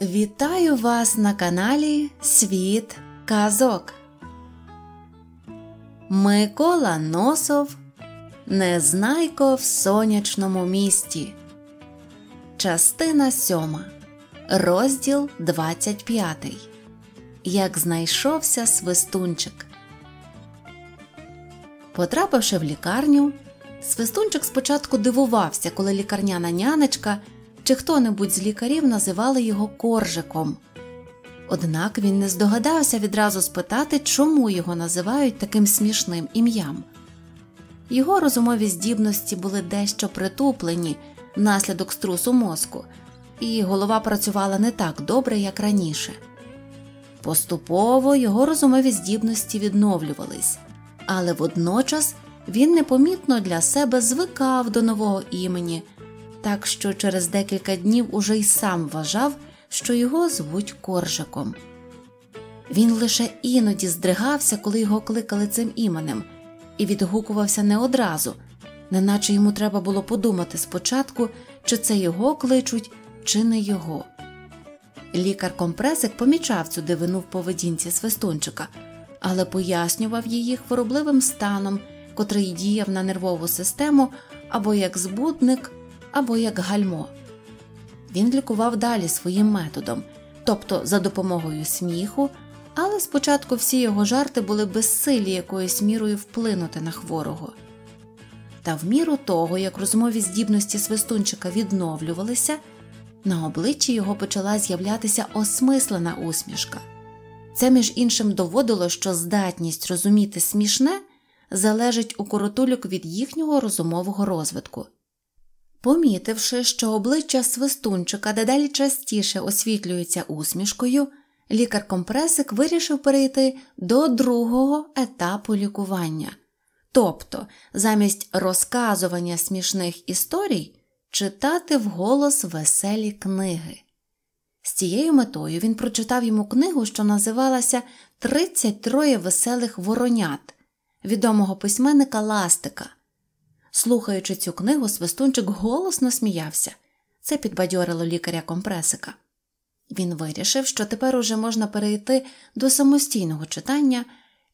Вітаю вас на каналі Світ Казок. Микола Носов Незнайко в сонячному місті. Частина сьома. Розділ 25. Як знайшовся свистунчик. Потрапивши в лікарню, свистунчик спочатку дивувався, коли лікарняна нянечка чи хто-небудь з лікарів називали його коржиком. Однак він не здогадався відразу спитати, чому його називають таким смішним ім'ям. Його розумові здібності були дещо притуплені внаслідок струсу мозку, і голова працювала не так добре, як раніше. Поступово його розумові здібності відновлювались, але водночас він непомітно для себе звикав до нового імені так що через декілька днів уже й сам вважав, що його звуть Коржиком. Він лише іноді здригався, коли його кликали цим іменем, і відгукувався не одразу, неначе йому треба було подумати спочатку, чи це його кличуть, чи не його. Лікар компресик помічав цю дивину в поведінці свистунчика, але пояснював її хворобливим станом, котрий діяв на нервову систему або як збудник, або як гальмо. Він лікував далі своїм методом, тобто за допомогою сміху, але спочатку всі його жарти були безсилі якоюсь мірою вплинути на хворого. Та в міру того, як розмові здібності свистунчика відновлювалися, на обличчі його почала з'являтися осмислена усмішка. Це, між іншим, доводило, що здатність розуміти смішне залежить у коротулюк від їхнього розумового розвитку. Помітивши, що обличчя свистунчика дедалі частіше освітлюється усмішкою, лікар-компресик вирішив перейти до другого етапу лікування, тобто, замість розказування смішних історій читати вголос веселі книги. З цією метою він прочитав йому книгу, що називалася «33 веселих воронят відомого письменника Ластика. Слухаючи цю книгу, свистунчик голосно сміявся. Це підбадьорило лікаря компресика. Він вирішив, що тепер уже можна перейти до самостійного читання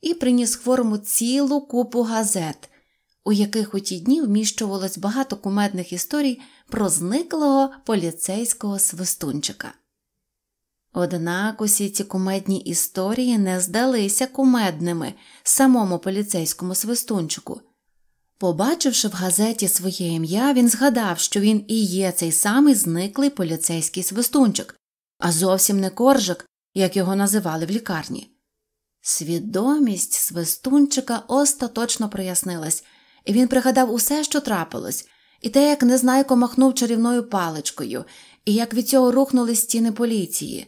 і приніс хворому цілу купу газет, у яких у ті дні вміщувалось багато кумедних історій про зниклого поліцейського свистунчика. Однак усі ці кумедні історії не здалися кумедними самому поліцейському свистунчику. Побачивши в газеті своє ім'я, він згадав, що він і є цей самий зниклий поліцейський свистунчик, а зовсім не коржик, як його називали в лікарні. Свідомість свистунчика остаточно прояснилась, і він пригадав усе, що трапилось, і те, як незнайко махнув чарівною паличкою, і як від цього рухнули стіни поліції.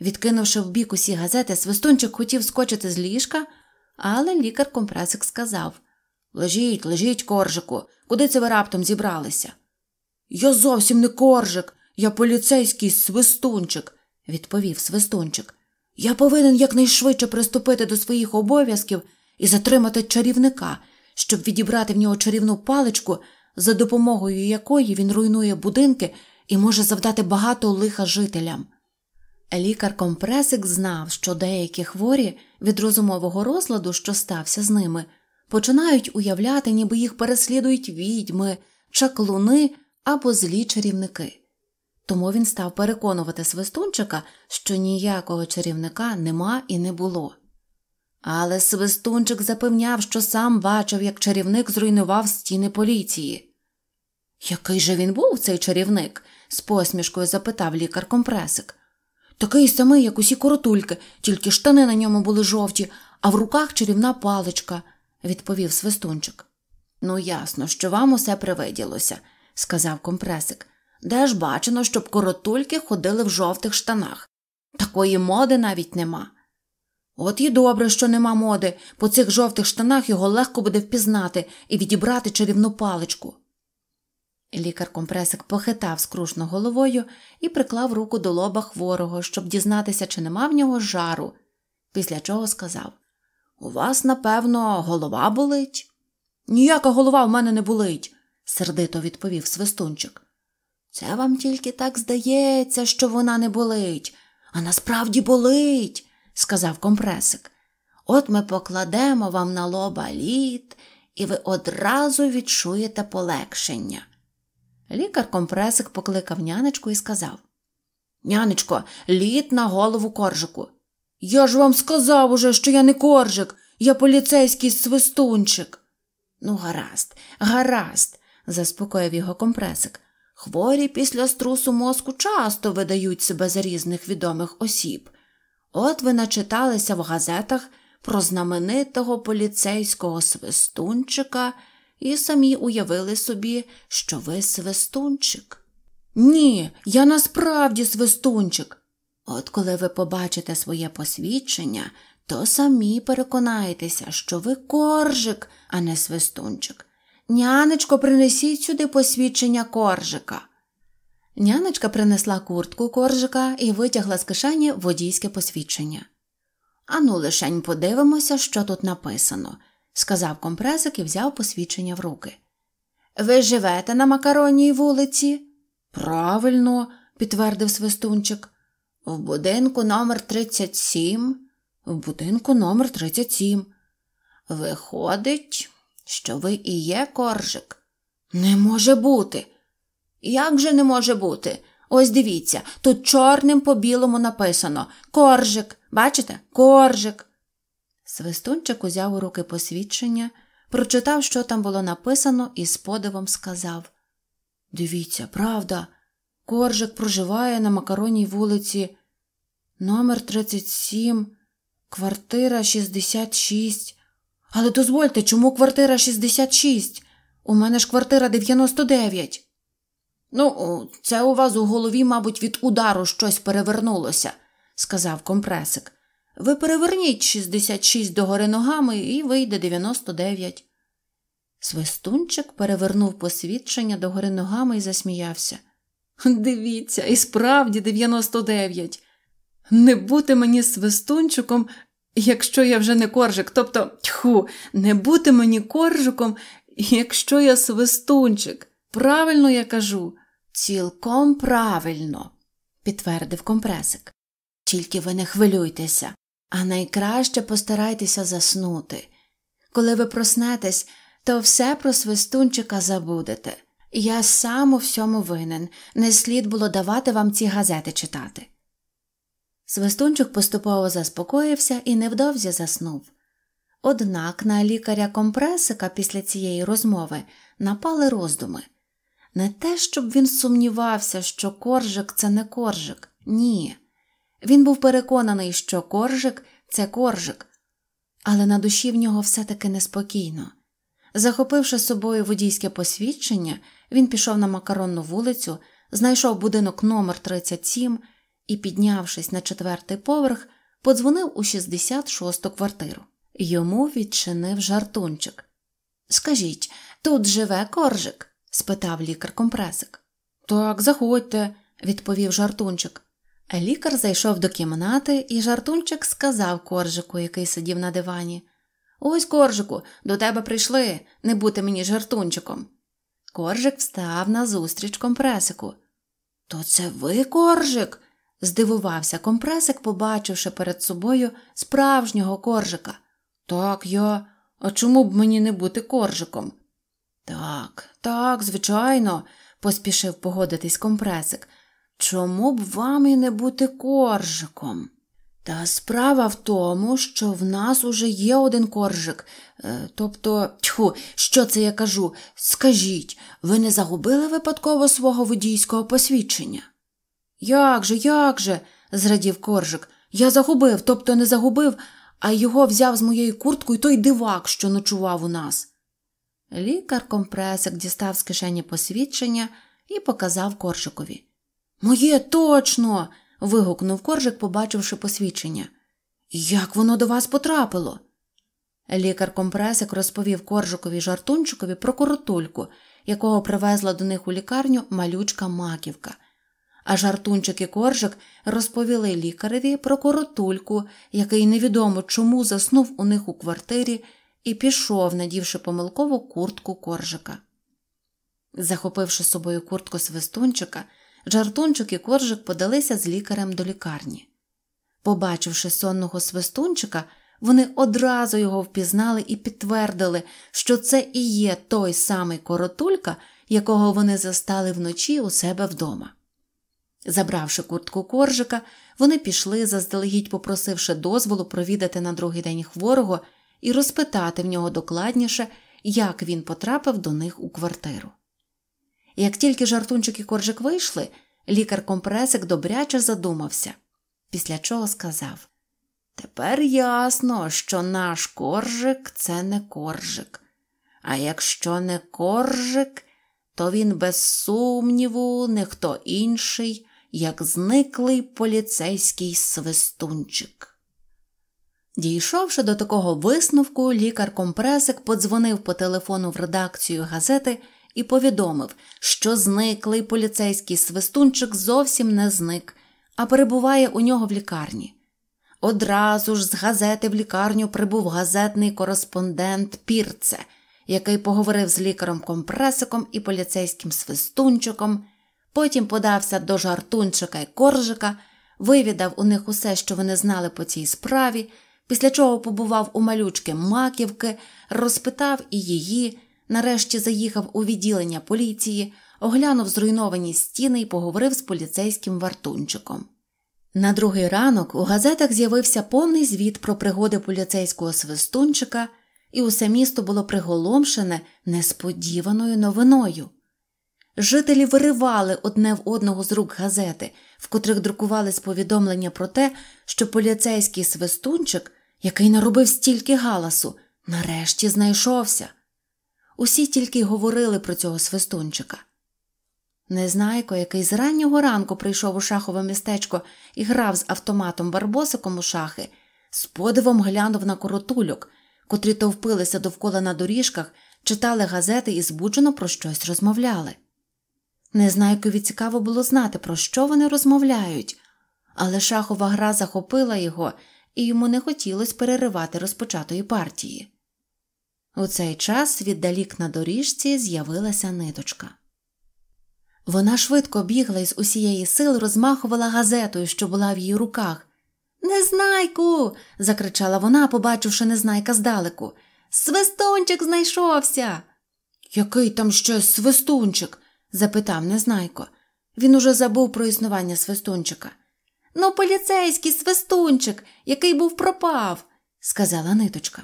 Відкинувши в бік усі газети, свистунчик хотів скочити з ліжка, але лікар компресик сказав Лежіть, лежіть, коржику, куди це ви раптом зібралися? Я зовсім не коржик, я поліцейський свистунчик, відповів свистунчик. Я повинен якнайшвидше приступити до своїх обов'язків і затримати чарівника, щоб відібрати в нього чарівну паличку, за допомогою якої він руйнує будинки і може завдати багато лиха жителям. Лікар компресик знав, що деякі хворі від розумового розладу, що стався з ними, починають уявляти, ніби їх переслідують відьми, чаклуни або злі чарівники. Тому він став переконувати свистунчика, що ніякого чарівника нема і не було. Але свистунчик запевняв, що сам бачив, як чарівник зруйнував стіни поліції. Який же він був, цей чарівник? з посмішкою запитав лікар компресик. Такий самий, як усі коротульки, тільки штани на ньому були жовті, а в руках чарівна паличка відповів свистунчик. Ну, ясно, що вам усе привиділося, сказав компресик. Де ж бачено, щоб коротульки ходили в жовтих штанах? Такої моди навіть нема. От і добре, що нема моди, по цих жовтих штанах його легко буде впізнати і відібрати чарівну паличку. Лікар компресик похитав скрушно головою і приклав руку до лоба хворого, щоб дізнатися, чи нема в нього жару, після чого сказав у вас, напевно, голова болить? Ніяка голова в мене не болить, сердито відповів свистунчик. Це вам тільки так здається, що вона не болить, А насправді болить, сказав компресик. От ми покладемо вам на лоба лід, і ви одразу відчуєте полегшення. Лікар компресик покликав нянечку і сказав Нянечко, лід на голову коржику. Я ж вам сказав уже, що я не коржик, я поліцейський свистунчик. Ну, гаразд, гаразд, заспокоїв його компресик. Хворі після струсу мозку часто видають себе за різних відомих осіб. От ви начиталися в газетах про знаменитого поліцейського свистунчика і самі уявили собі, що ви свистунчик. Ні, я насправді свистунчик. От коли ви побачите своє посвідчення, то самі переконаєтеся, що ви коржик, а не свистунчик. Нянечко, принесіть сюди посвідчення коржика. Нянечка принесла куртку коржика і витягла з кишені водійське посвідчення. Ану, лишень подивимося, що тут написано, сказав компресик і взяв посвідчення в руки. Ви живете на макаронній вулиці? Правильно, підтвердив свистунчик. В будинку номер 37 в будинку номер 37 Виходить, що ви і є коржик. Не може бути. Як же не може бути? Ось дивіться, тут чорним по білому написано Коржик. Бачите? Коржик. Свистунчик узяв у руки посвідчення, прочитав, що там було написано, і з подивом сказав Дивіться, правда, коржик проживає на макаронній вулиці, номер 37, квартира 66. Але дозвольте, чому квартира 66? У мене ж квартира 99. Ну, це у вас у голові, мабуть, від удару щось перевернулося, сказав компресик. Ви переверніть 66 догори ногами і вийде 99. Свистунчик перевернув посвідчення догори ногами і засміявся. Дивіться, і справді 99. Не бути мені свистунчиком, якщо я вже не коржик, тобто, тьху, не бути мені коржиком, якщо я свистунчик. Правильно я кажу, цілком правильно, підтвердив компресик. Тільки ви не хвилюйтеся, а найкраще постарайтеся заснути. Коли ви проснетесь, то все про свистунчика забудете. Я сам у всьому винен, не слід було давати вам ці газети читати. Свистунчик поступово заспокоївся і невдовзі заснув. Однак на лікаря компресика після цієї розмови напали роздуми. Не те, щоб він сумнівався, що коржик це не коржик, ні. Він був переконаний, що коржик це коржик, але на душі в нього все таки неспокійно. Захопивши собою водійське посвідчення, він пішов на макаронну вулицю, знайшов будинок номер 37 і, піднявшись на четвертий поверх, подзвонив у 66-ту квартиру. Йому відчинив жартунчик. Скажіть, тут живе коржик? спитав лікар компресик. Так, заходьте, відповів жартунчик. Лікар зайшов до кімнати, і жартунчик сказав коржику, який сидів на дивані Ось, коржику, до тебе прийшли, не бути мені жартунчиком. Коржик встав назустріч компресику. То це ви, коржик? Здивувався компресик, побачивши перед собою справжнього коржика. Так, я. А чому б мені не бути коржиком? Так, так, звичайно, поспішив погодитись компресик. Чому б вам і не бути коржиком? Та справа в тому, що в нас уже є один коржик. Е, тобто, тьху, що це я кажу? Скажіть, ви не загубили випадково свого водійського посвідчення? Як же, як же? зрадів коржик. Я загубив, тобто не загубив, а його взяв з моєї курткою той дивак, що ночував у нас. Лікар компресик дістав з кишені посвідчення і показав коржикові. Моє точно. вигукнув коржик, побачивши посвідчення. Як воно до вас потрапило? Лікар компресик розповів коржикові жартунчикові про коротульку, якого привезла до них у лікарню малючка маківка. А жартунчик і коржик розповіли лікареві про коротульку, який невідомо чому заснув у них у квартирі і пішов, надівши помилкову куртку коржика. Захопивши з собою куртку свистунчика, жартунчик і коржик подалися з лікарем до лікарні. Побачивши сонного свистунчика, вони одразу його впізнали і підтвердили, що це і є той самий коротулька, якого вони застали вночі у себе вдома. Забравши куртку коржика, вони пішли, заздалегідь попросивши дозволу провідати на другий день хворого і розпитати в нього докладніше, як він потрапив до них у квартиру. Як тільки жартунчик і коржик вийшли, лікар компресик добряче задумався, після чого сказав Тепер ясно, що наш коржик це не коржик, а якщо не коржик, то він без сумніву не хто інший, як зниклий поліцейський свистунчик. Дійшовши до такого висновку, лікар компресик подзвонив по телефону в редакцію газети і повідомив, що зниклий поліцейський свистунчик зовсім не зник, а перебуває у нього в лікарні. Одразу ж з газети в лікарню прибув газетний кореспондент Пірце, який поговорив з лікарем компресиком і поліцейським свистунчиком, потім подався до жартунчика й коржика, вивідав у них усе, що вони знали по цій справі, після чого побував у малючки маківки, розпитав і її, нарешті заїхав у відділення поліції, оглянув зруйновані стіни і поговорив з поліцейським вартунчиком. На другий ранок у газетах з'явився повний звіт про пригоди поліцейського свистунчика, і усе місто було приголомшене несподіваною новиною. Жителі виривали одне в одного з рук газети, в котрих друкувались повідомлення про те, що поліцейський свистунчик, який наробив стільки галасу, нарешті знайшовся. Усі тільки й говорили про цього свистунчика. Незнайко, який з раннього ранку прийшов у шахове містечко і грав з автоматом барбосиком у шахи, з подивом глянув на коротульок, котрі товпилися довкола на доріжках, читали газети і збуджено про щось розмовляли. Незнайкові цікаво було знати, про що вони розмовляють, але шахова гра захопила його, і йому не хотілося переривати розпочатої партії. У цей час віддалік на доріжці з'явилася ниточка. Вона швидко бігла і з усієї сили розмахувала газетою, що була в її руках. Незнайку. закричала вона, побачивши незнайка здалеку. Свистунчик знайшовся. Який там ще свистунчик? Запитав незнайко. Він уже забув про існування свистунчика. Ну, поліцейський свистунчик, який був пропав, сказала ниточка.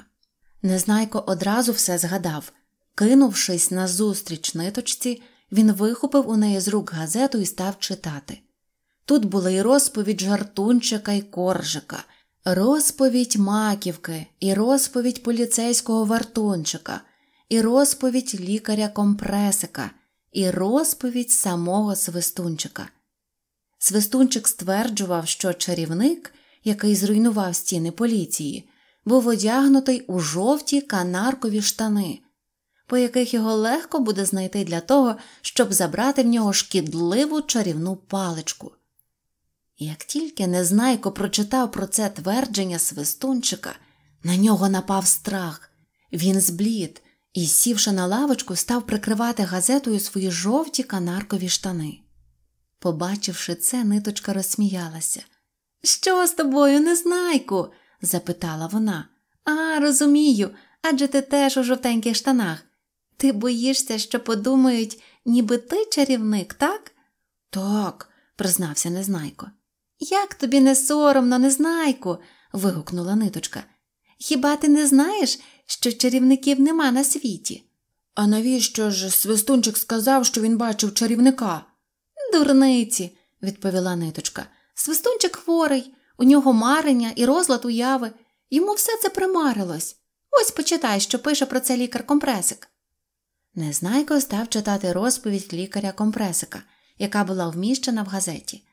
Незнайко одразу все згадав. Кинувшись назустріч ниточці, він вихопив у неї з рук газету і став читати. Тут була і розповідь жартунчика і коржика, розповідь маківки, і розповідь поліцейського вартунчика, і розповідь лікаря компресика, і розповідь самого свистунчика. Свистунчик стверджував, що чарівник, який зруйнував стіни поліції, був одягнутий у жовті канаркові штани, по яких його легко буде знайти для того, щоб забрати в нього шкідливу чарівну паличку. Як тільки Незнайко прочитав про це твердження свистунчика, на нього напав страх. Він зблід і, сівши на лавочку, став прикривати газетою свої жовті канаркові штани. Побачивши це, ниточка розсміялася. Що з тобою, Незнайку? запитала вона. А, розумію, адже ти теж у жовтеньких штанах. Ти боїшся, що подумають, ніби ти чарівник, так? Так, признався Незнайко. Як тобі не соромно, Незнайку? вигукнула ниточка. Хіба ти не знаєш, що чарівників нема на світі? А навіщо ж свистунчик сказав, що він бачив чарівника? Дурниці, відповіла ниточка. Свистунчик хворий, у нього марення і розлад уяви. Йому все це примарилось. Ось почитай, що пише про це лікар компресик. Незнайко став читати розповідь лікаря компресика, яка була вміщена в газеті.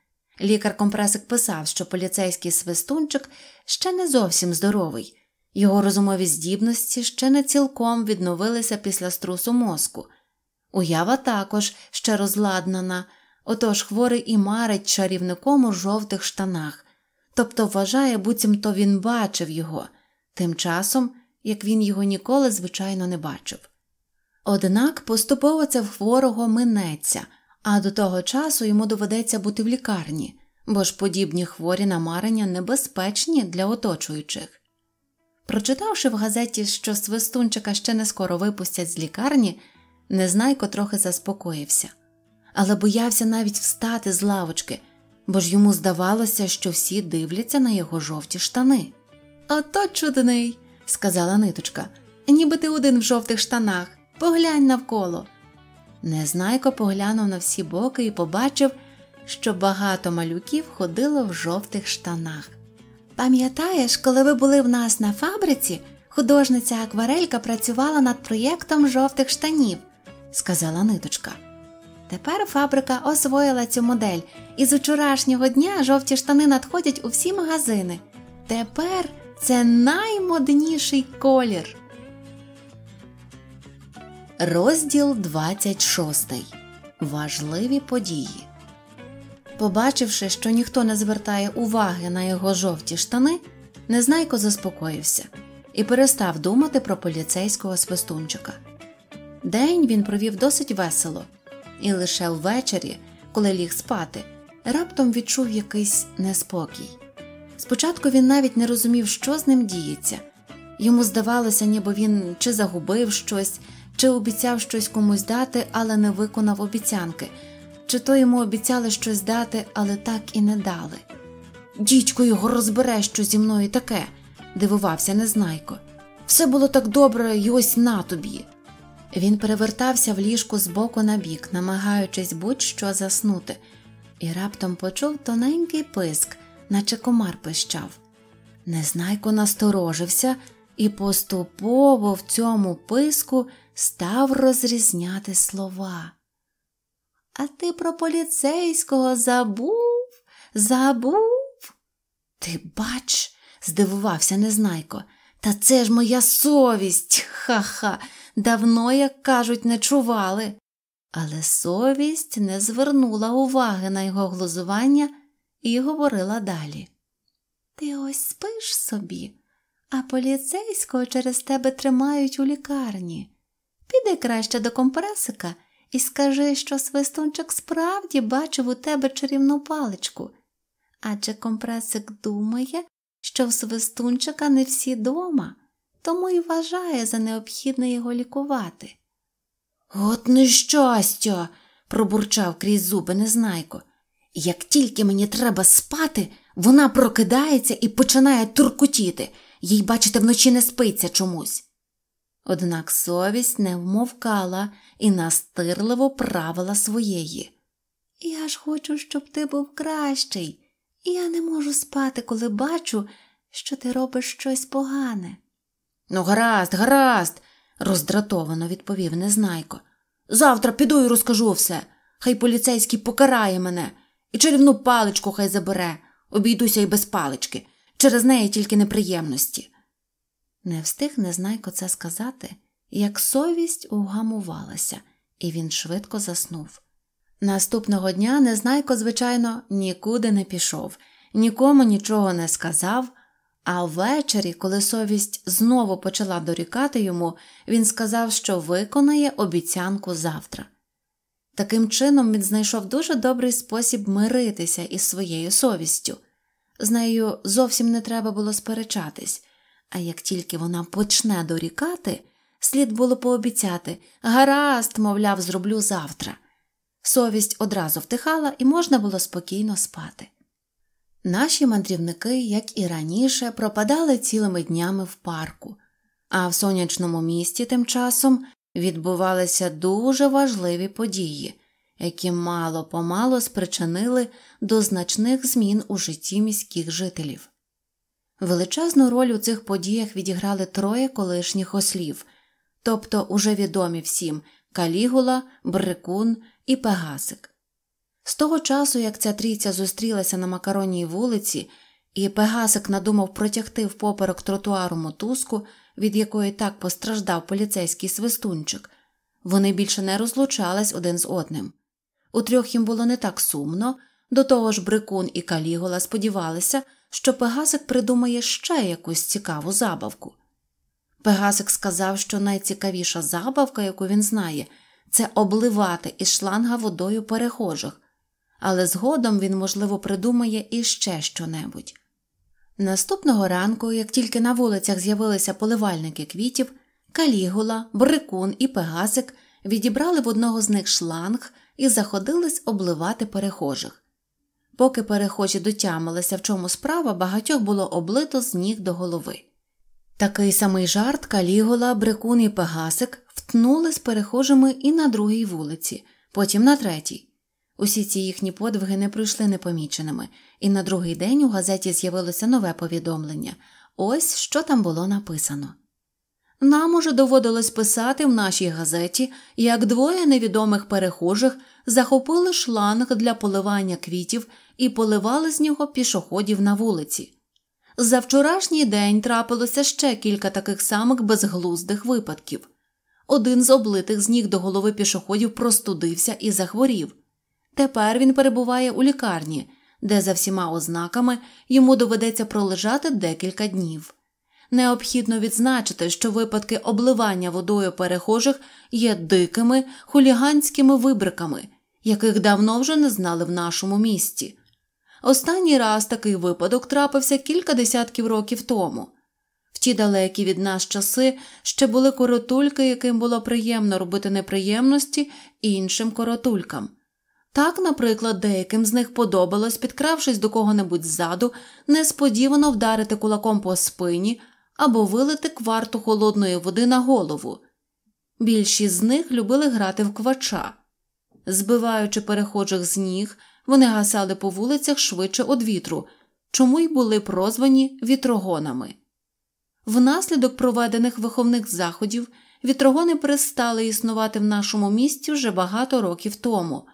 Лікар компресик писав, що поліцейський свистунчик ще не зовсім здоровий, його розумові здібності ще не цілком відновилися після струсу мозку. Уява також ще розладнана, отож хворий і марить чарівником у жовтих штанах, тобто вважає, буцімто він бачив його, тим часом, як він його ніколи, звичайно, не бачив. Однак поступово це в хворого минеться, а до того часу йому доведеться бути в лікарні, бо ж подібні хворі намарення небезпечні для оточуючих. Прочитавши в газеті, що свистунчика ще не скоро випустять з лікарні, Незнайко трохи заспокоївся, але боявся навіть встати з лавочки, бо ж йому здавалося, що всі дивляться на його жовті штани. Ото чудний, сказала ниточка, ніби ти один в жовтих штанах. Поглянь навколо. Незнайко поглянув на всі боки і побачив, що багато малюків ходило в жовтих штанах. Пам'ятаєш, коли ви були в нас на фабриці, художниця Акварелька працювала над проєктом жовтих штанів, сказала ниточка. Тепер фабрика освоїла цю модель, і з учорашнього дня жовті штани надходять у всі магазини. Тепер це наймодніший колір. Розділ 26. Важливі події. Побачивши, що ніхто не звертає уваги на його жовті штани, Незнайко заспокоївся і перестав думати про поліцейського свистунчика. День він провів досить весело, і лише ввечері, коли ліг спати, раптом відчув якийсь неспокій. Спочатку він навіть не розумів, що з ним діється. Йому здавалося, ніби він чи загубив щось, чи обіцяв щось комусь дати, але не виконав обіцянки, чи то йому обіцяли щось дати, але так і не дали. Дідько його розбере, що зі мною таке, дивувався Незнайко. Все було так добре, і ось на тобі. Він перевертався в ліжку з боку на бік, намагаючись будь-що заснути, і раптом почув тоненький писк, наче комар пищав. Незнайко насторожився і поступово в цьому писку став розрізняти слова. А ти про поліцейського забув, забув? Ти бач, здивувався Незнайко. Та це ж моя совість, ха-ха, давно, як кажуть, не чували. Але совість не звернула уваги на його глузування і говорила далі. Ти ось спиш собі, а поліцейського через тебе тримають у лікарні. Піди краще до компресика і скажи, що свистунчик справді бачив у тебе чарівну паличку. Адже компресик думає, що в свистунчика не всі дома, тому й вважає за необхідне його лікувати. От нещастя, пробурчав крізь зуби Незнайко. Як тільки мені треба спати, вона прокидається і починає туркутіти, їй, бачите, вночі не спиться чомусь. Однак совість не вмовкала і настирливо правила своєї. Я ж хочу, щоб ти був кращий, і я не можу спати, коли бачу, що ти робиш щось погане. Ну, гаразд, гаразд, роздратовано відповів Незнайко. Завтра піду і розкажу все. Хай поліцейський покарає мене і чарівну паличку хай забере, обійдуся й без палички, через неї тільки неприємності. Не встиг Незнайко це сказати, як совість угамувалася, і він швидко заснув. Наступного дня Незнайко, звичайно, нікуди не пішов, нікому нічого не сказав, а ввечері, коли совість знову почала дорікати йому, він сказав, що виконає обіцянку завтра. Таким чином він знайшов дуже добрий спосіб миритися із своєю совістю. З нею зовсім не треба було сперечатись, а як тільки вона почне дорікати, слід було пообіцяти гаразд, мовляв, зроблю завтра. Совість одразу втихала і можна було спокійно спати. Наші мандрівники, як і раніше, пропадали цілими днями в парку, а в сонячному місті тим часом відбувалися дуже важливі події, які мало помало спричинили до значних змін у житті міських жителів. Величезну роль у цих подіях відіграли троє колишніх ослів, тобто уже відомі всім Калігула, Брикун і Пегасик. З того часу, як ця трійця зустрілася на макаронній вулиці, і Пегасик надумав протягти в поперек тротуару мотузку, від якої так постраждав поліцейський свистунчик, вони більше не розлучались один з одним. У трьох їм було не так сумно, до того ж Брикун і Калігола сподівалися, що Пегасик придумає ще якусь цікаву забавку. Пегасик сказав, що найцікавіша забавка, яку він знає, це обливати із шланга водою перехожих, але згодом він, можливо, придумає іще щонебудь. Наступного ранку, як тільки на вулицях з'явилися поливальники квітів, Калігула, Брикун і Пегасик відібрали в одного з них шланг і заходились обливати перехожих. Поки перехожі дотямилися, в чому справа, багатьох було облито з ніг до голови. Такий самий жарт Калігула, Брикун і Пегасик втнули з перехожими і на другій вулиці, потім на третій. Усі ці їхні подвиги не пройшли непоміченими, і на другий день у газеті з'явилося нове повідомлення ось що там було написано. Нам уже доводилось писати в нашій газеті, як двоє невідомих перехожих захопили шланг для поливання квітів і поливали з нього пішоходів на вулиці. За вчорашній день трапилося ще кілька таких самих безглуздих випадків. Один з облитих з ніг до голови пішоходів простудився і захворів. Тепер він перебуває у лікарні, де за всіма ознаками йому доведеться пролежати декілька днів. Необхідно відзначити, що випадки обливання водою перехожих є дикими хуліганськими вибриками, яких давно вже не знали в нашому місті. Останній раз такий випадок трапився кілька десятків років тому. В ті далекі від нас часи ще були коротульки, яким було приємно робити неприємності іншим коротулькам. Так, наприклад, деяким з них подобалось, підкравшись до кого-небудь ззаду, несподівано вдарити кулаком по спині або вилити кварту холодної води на голову. Більшість з них любили грати в квача. Збиваючи перехожих з ніг, вони гасали по вулицях швидше од вітру, чому й були прозвані вітрогонами. Внаслідок проведених виховних заходів вітрогони перестали існувати в нашому місті вже багато років тому.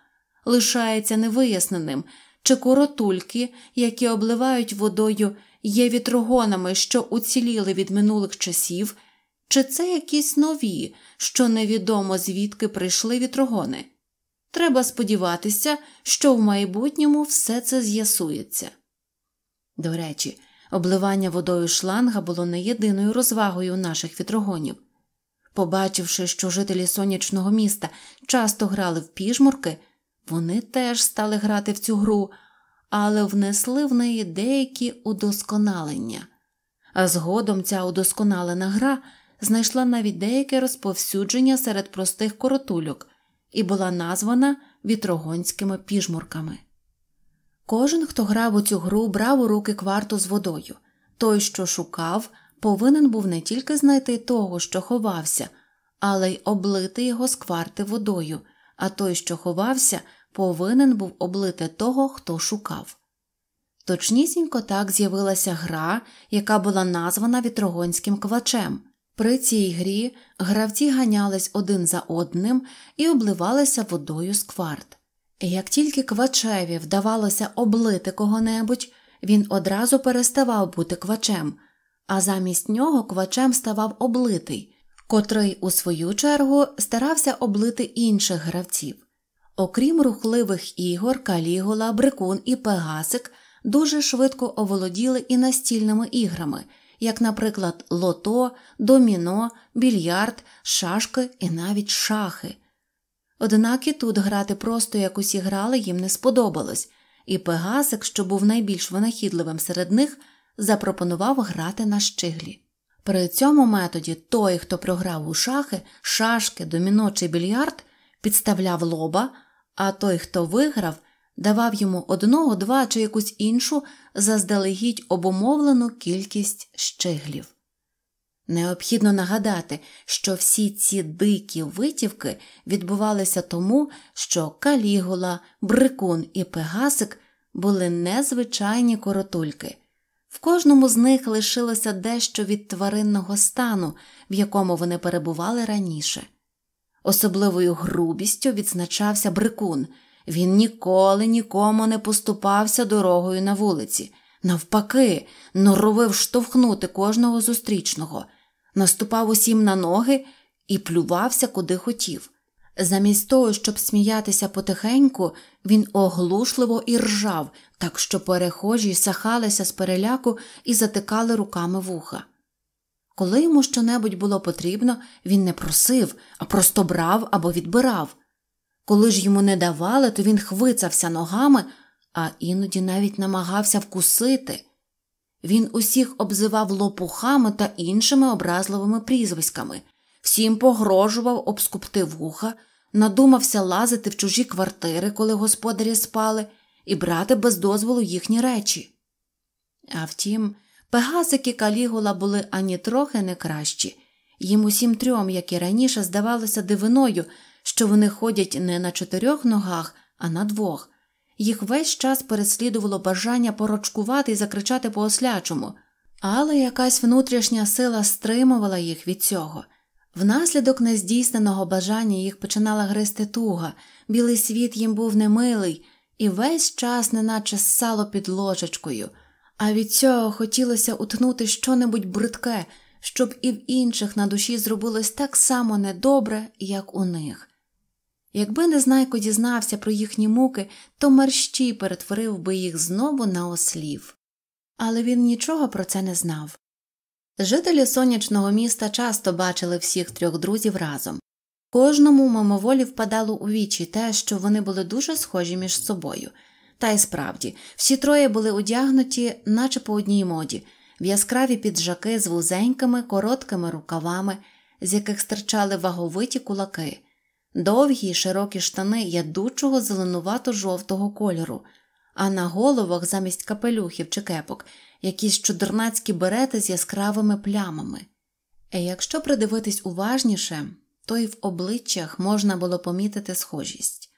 Лишається невиясненим, чи коротульки, які обливають водою, є вітрогонами, що уціліли від минулих часів, чи це якісь нові, що невідомо звідки прийшли вітрогони. Треба сподіватися, що в майбутньому все це з'ясується. До речі, обливання водою шланга було не єдиною розвагою наших вітрогонів. Побачивши, що жителі сонячного міста часто грали в піжмурки, вони теж стали грати в цю гру, але внесли в неї деякі удосконалення. А згодом ця удосконалена гра знайшла навіть деяке розповсюдження серед простих коротульок і була названа вітрогонськими піжмурками. Кожен, хто грав у цю гру, брав у руки кварту з водою. Той, що шукав, повинен був не тільки знайти того, що ховався, але й облити його з кварти водою, а той, що ховався, повинен був облити того, хто шукав. Точнісінько так з'явилася гра, яка була названа вітрогонським квачем. При цій грі гравці ганялись один за одним і обливалися водою з кварт. Як тільки квачеві вдавалося облити кого-небудь, він одразу переставав бути квачем, а замість нього квачем ставав облитий, котрий, у свою чергу, старався облити інших гравців. Окрім рухливих ігор, калігула, брикун і пегасик дуже швидко оволоділи і настільними іграми як, наприклад, лото, доміно, більярд, шашки і навіть шахи. Однак і тут грати просто як усі грали їм не сподобалось, і Пегасик, що був найбільш винахідливим серед них, запропонував грати на щиглі. При цьому методі той, хто програв у шахи, шашки, доміно чи більярд, підставляв лоба, а той, хто виграв, давав йому одного, два чи якусь іншу заздалегідь обумовлену кількість щиглів. Необхідно нагадати, що всі ці дикі витівки відбувалися тому, що калігула, брикун і пегасик були незвичайні коротульки. В кожному з них лишилося дещо від тваринного стану, в якому вони перебували раніше. Особливою грубістю відзначався брикун, він ніколи нікому не поступався дорогою на вулиці. Навпаки, норовив штовхнути кожного зустрічного, наступав усім на ноги і плювався куди хотів. Замість того, щоб сміятися потихеньку, він оглушливо іржав, так що перехожі сахалися з переляку і затикали руками вуха. Коли йому щонебудь було потрібно, він не просив, а просто брав або відбирав. Коли ж йому не давали, то він хвицався ногами, а іноді навіть намагався вкусити. Він усіх обзивав лопухами та іншими образливими прізвиськами, всім погрожував обскупти вуха, надумався лазити в чужі квартири, коли господарі спали, і брати без дозволу їхні речі. А втім, Пегасик і Калігула були ані трохи не кращі. Їм усім трьом, як і раніше, здавалося дивиною, що вони ходять не на чотирьох ногах, а на двох. Їх весь час переслідувало бажання порочкувати і закричати по ослячому, але якась внутрішня сила стримувала їх від цього. Внаслідок нездійсненого бажання їх починала гризти туга, білий світ їм був немилий, і весь час, неначе ссало під ложечкою, а від цього хотілося утнути щонебудь бридке, щоб і в інших на душі зробилось так само недобре, як у них. Якби Незнайко дізнався про їхні муки, то мерщій перетворив би їх знову на ослів. Але він нічого про це не знав. Жителі сонячного міста часто бачили всіх трьох друзів разом. Кожному мимоволі впадало у вічі те, що вони були дуже схожі між собою. Та й справді, всі троє були одягнуті, наче по одній моді, в яскраві піджаки з вузенькими, короткими рукавами, з яких стирчали ваговиті кулаки довгі широкі штани ядучого зеленувато жовтого кольору, а на головах замість капелюхів чи кепок якісь чудернацькі берети з яскравими плямами. І якщо придивитись уважніше, то й в обличчях можна було помітити схожість.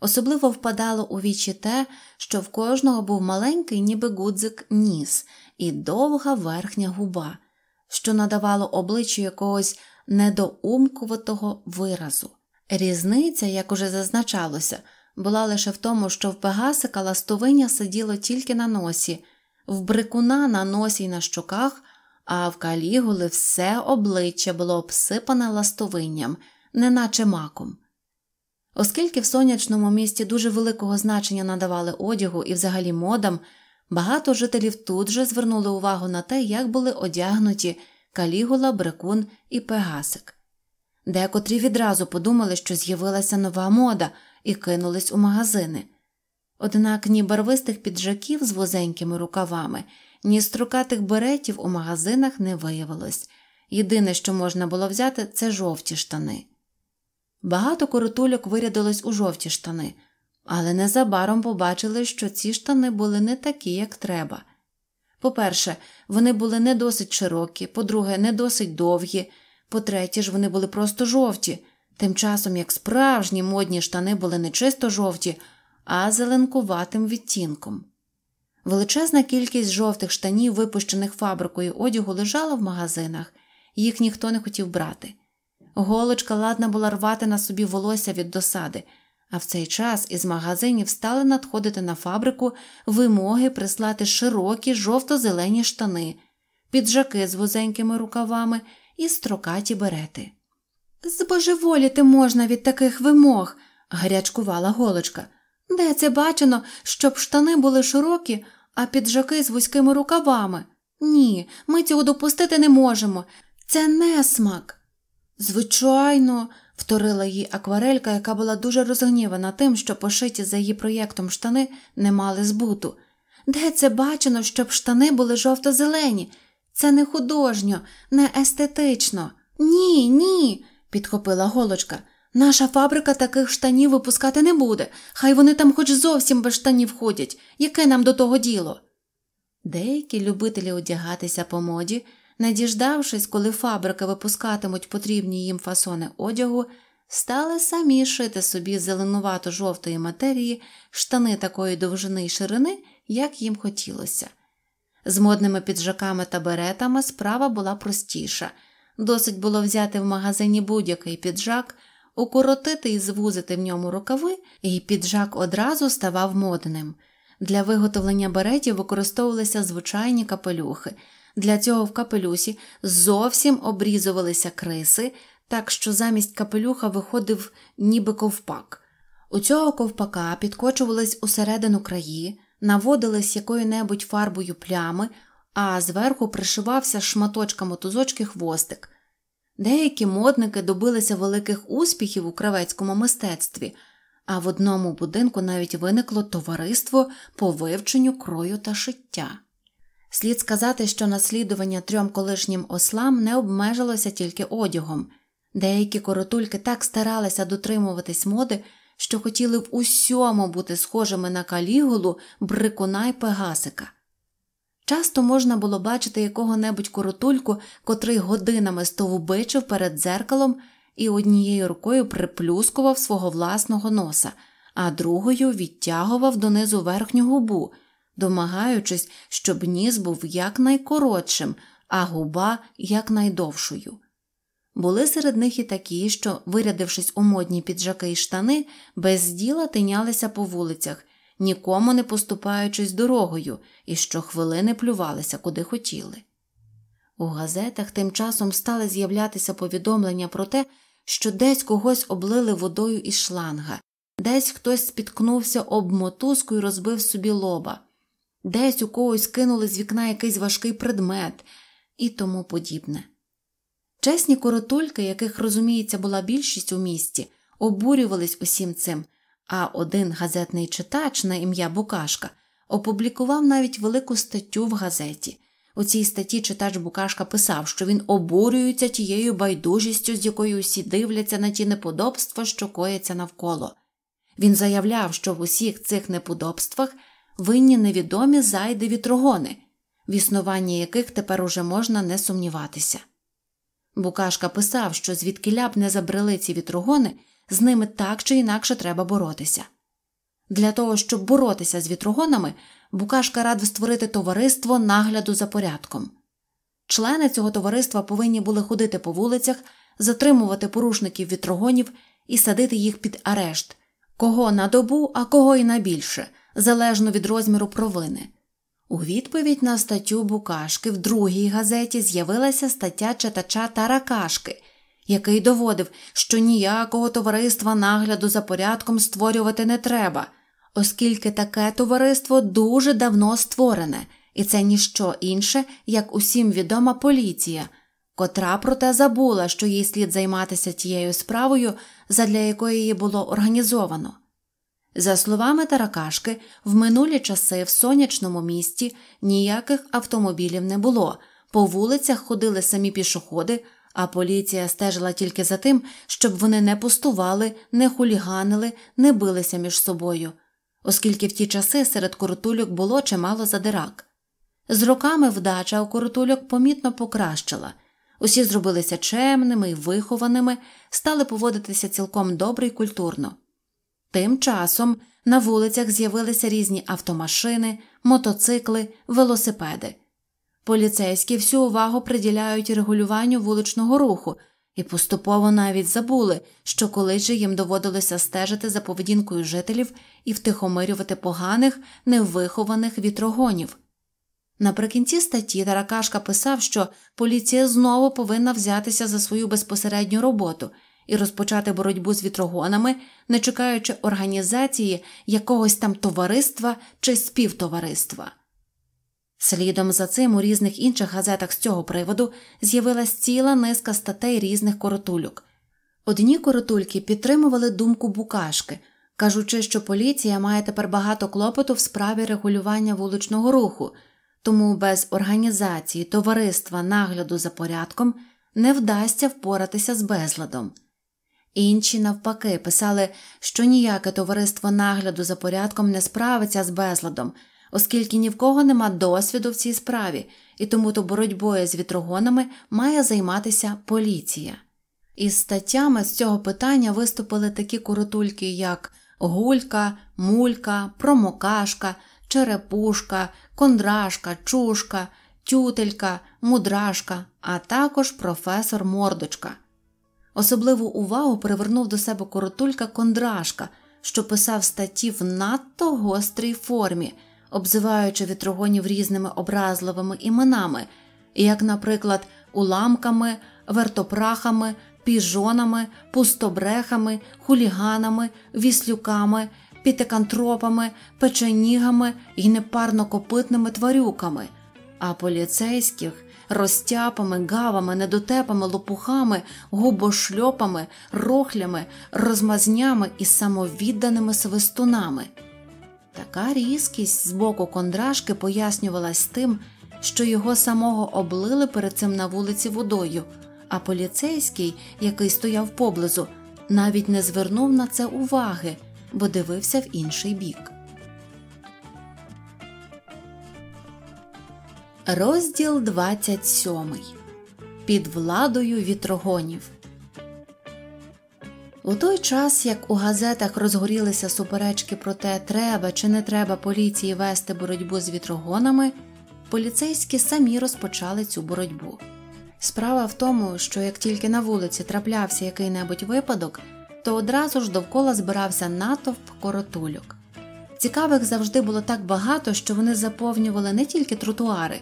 Особливо впадало у вічі те, що в кожного був маленький, ніби гудзик ніс і довга верхня губа, що надавало обличчю якогось недоумкуватого виразу. Різниця, як уже зазначалося, була лише в тому, що в Пегасика ластовиня сиділо тільки на носі, в брикуна на носі й на щоках, а в калігули все обличчя було обсипане ластовинням, неначе маком. Оскільки в сонячному місті дуже великого значення надавали одягу і взагалі модам, багато жителів тут же звернули увагу на те, як були одягнуті калігула, брикун і пегасик. Декотрі відразу подумали, що з'явилася нова мода, і кинулись у магазини. Однак ні барвистих піджаків з вузенькими рукавами, ні строкатих беретів у магазинах не виявилось. Єдине, що можна було взяти, це жовті штани. Багато коротульок вирядилось у жовті штани, але незабаром побачили, що ці штани були не такі, як треба. По-перше, вони були не досить широкі, по-друге, не досить довгі. По-третє, ж вони були просто жовті, тим часом як справжні модні штани були не чисто жовті, а зеленкуватим відтінком. Величезна кількість жовтих штанів, випущених фабрикою одягу, лежала в магазинах, їх ніхто не хотів брати. Голочка ладна була рвати на собі волосся від досади, а в цей час із магазинів стали надходити на фабрику вимоги прислати широкі жовто-зелені штани, піджаки з вузенькими рукавами і строкаті берети. Збожеволіти можна від таких вимог, гарячкувала голочка. Де це бачено, щоб штани були широкі, а піджаки з вузькими рукавами? Ні, ми цього допустити не можемо. Це несмак. Звичайно, вторила їй акварелька, яка була дуже розгнівана тим, що пошиті за її проєктом штани не мали збуту. Де це бачено, щоб штани були жовто-зелені? Це не художньо, не естетично. Ні, ні, підхопила голочка. Наша фабрика таких штанів випускати не буде. Хай вони там хоч зовсім без штанів ходять. Яке нам до того діло? Деякі любителі одягатися по моді, не діждавшись, коли фабрики випускатимуть потрібні їм фасони одягу, стали самі шити собі зеленувато жовтої матерії штани такої довжини й ширини, як їм хотілося. З модними піджаками та беретами справа була простіша. Досить було взяти в магазині будь-який піджак, укоротити і звузити в ньому рукави, і піджак одразу ставав модним. Для виготовлення беретів використовувалися звичайні капелюхи. Для цього в капелюсі зовсім обрізувалися криси, так що замість капелюха виходив ніби ковпак. У цього ковпака підкочувались усередину краї наводились якою-небудь фарбою плями, а зверху пришивався шматочком мотузочки хвостик. Деякі модники добилися великих успіхів у кравецькому мистецтві, а в одному будинку навіть виникло товариство по вивченню крою та шиття. Слід сказати, що наслідування трьом колишнім ослам не обмежилося тільки одягом. Деякі коротульки так старалися дотримуватись моди, що хотіли в усьому бути схожими на калігулу, брикуна й пегасика. Часто можна було бачити якого-небудь коротульку, котрий годинами стовбичив перед дзеркалом і однією рукою приплюскував свого власного носа, а другою відтягував донизу верхню губу, домагаючись, щоб ніс був якнайкоротшим, а губа якнайдовшою. Були серед них і такі, що, вирядившись у модні піджаки й штани, без діла тинялися по вулицях, нікому не поступаючись дорогою, і щохвилини плювалися, куди хотіли. У газетах тим часом стали з'являтися повідомлення про те, що десь когось облили водою із шланга, десь хтось спіткнувся об мотузку і розбив собі лоба, десь у когось кинули з вікна якийсь важкий предмет і тому подібне. Чесні коротульки, яких, розуміється, була більшість у місті, обурювались усім цим, а один газетний читач на ім'я Букашка опублікував навіть велику статтю в газеті. У цій статті читач Букашка писав, що він обурюється тією байдужістю, з якою усі дивляться на ті неподобства, що кояться навколо. Він заявляв, що в усіх цих неподобствах винні невідомі зайди вітрогони, в існуванні яких тепер уже можна не сумніватися. Букашка писав, що звідки ляп не забрели ці вітрогони, з ними так чи інакше треба боротися. Для того, щоб боротися з вітрогонами, Букашка радив створити товариство нагляду за порядком. Члени цього товариства повинні були ходити по вулицях, затримувати порушників вітрогонів і садити їх під арешт, кого на добу, а кого й на більше, залежно від розміру провини. У відповідь на статтю Букашки в другій газеті з'явилася стаття читача Таракашки, який доводив, що ніякого товариства нагляду за порядком створювати не треба оскільки таке товариство дуже давно створене, і це ніщо інше, як усім відома поліція, котра проте забула, що їй слід займатися тією справою, задля якої її було організовано. За словами Таракашки, в минулі часи в сонячному місті ніяких автомобілів не було, по вулицях ходили самі пішоходи, а поліція стежила тільки за тим, щоб вони не пустували, не хуліганили, не билися між собою оскільки в ті часи серед коротульок було чимало задирак. З роками вдача у коротульок помітно покращила, усі зробилися чемними і вихованими, стали поводитися цілком добре і культурно. Тим часом на вулицях з'явилися різні автомашини, мотоцикли, велосипеди. Поліцейські всю увагу приділяють регулюванню вуличного руху і поступово навіть забули, що колись же їм доводилося стежити за поведінкою жителів і втихомирювати поганих, невихованих вітрогонів. Наприкінці статті Таракашка писав, що поліція знову повинна взятися за свою безпосередню роботу і розпочати боротьбу з вітрогонами, не чекаючи організації якогось там товариства чи співтовариства. Слідом за цим у різних інших газетах з цього приводу з'явилась ціла низка статей різних коротульок. Одні коротульки підтримували думку Букашки, кажучи, що поліція має тепер багато клопоту в справі регулювання вуличного руху, тому без організації товариства нагляду за порядком не вдасться впоратися з безладом. Інші, навпаки, писали, що ніяке товариство нагляду за порядком не справиться з безладом оскільки ні в кого нема досвіду в цій справі, і тому то боротьбою з вітрогонами має займатися поліція. Із статтями з цього питання виступили такі коротульки, як гулька, мулька, промокашка, черепушка, кондрашка, чушка, тютелька, мудрашка, а також професор Мордочка. Особливу увагу привернув до себе коротулька Кондрашка, що писав статті в надто гострій формі обзиваючи вітрогонів різними образливими іменами, як, наприклад, уламками, вертопрахами, піжонами, пустобрехами, хуліганами, віслюками, пітекантропами, печенігами і непарнокопитними тварюками, а поліцейських розтяпами, гавами, недотепами, лопухами, губошльопами, рохлями, розмазнями і самовідданими свистунами. Така різкість з боку кондрашки пояснювалась тим, що його самого облили перед цим на вулиці водою, а поліцейський, який стояв поблизу, навіть не звернув на це уваги, бо дивився в інший бік. Розділ 27 Під владою вітрогонів. У той час, як у газетах розгорілися суперечки про те, треба чи не треба поліції вести боротьбу з вітрогонами, поліцейські самі розпочали цю боротьбу. Справа в тому, що як тільки на вулиці траплявся який-небудь випадок, то одразу ж довкола збирався натовп коротульок. Цікавих завжди було так багато, що вони заповнювали не тільки тротуари,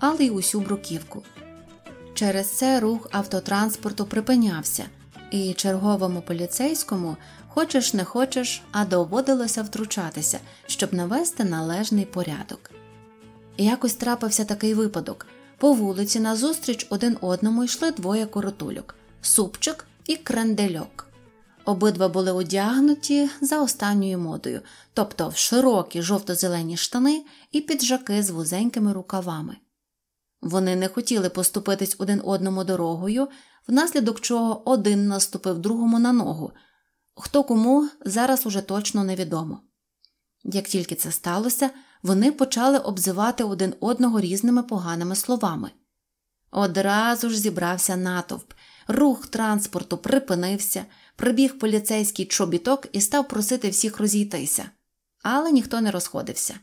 але й усю бруківку. Через це рух автотранспорту припинявся, і черговому поліцейському, хочеш не хочеш, а доводилося втручатися, щоб навести належний порядок. Якось трапився такий випадок по вулиці назустріч один одному йшли двоє коротульок супчик і крендельок. Обидва були одягнуті за останньою модою, тобто в широкі жовто-зелені штани і піджаки з вузенькими рукавами. Вони не хотіли поступитись один одному дорогою, внаслідок чого один наступив другому на ногу. Хто кому зараз уже точно невідомо. Як тільки це сталося, вони почали обзивати один одного різними поганими словами. Одразу ж зібрався натовп, рух транспорту припинився, прибіг поліцейський чобіток і став просити всіх розійтися, але ніхто не розходився.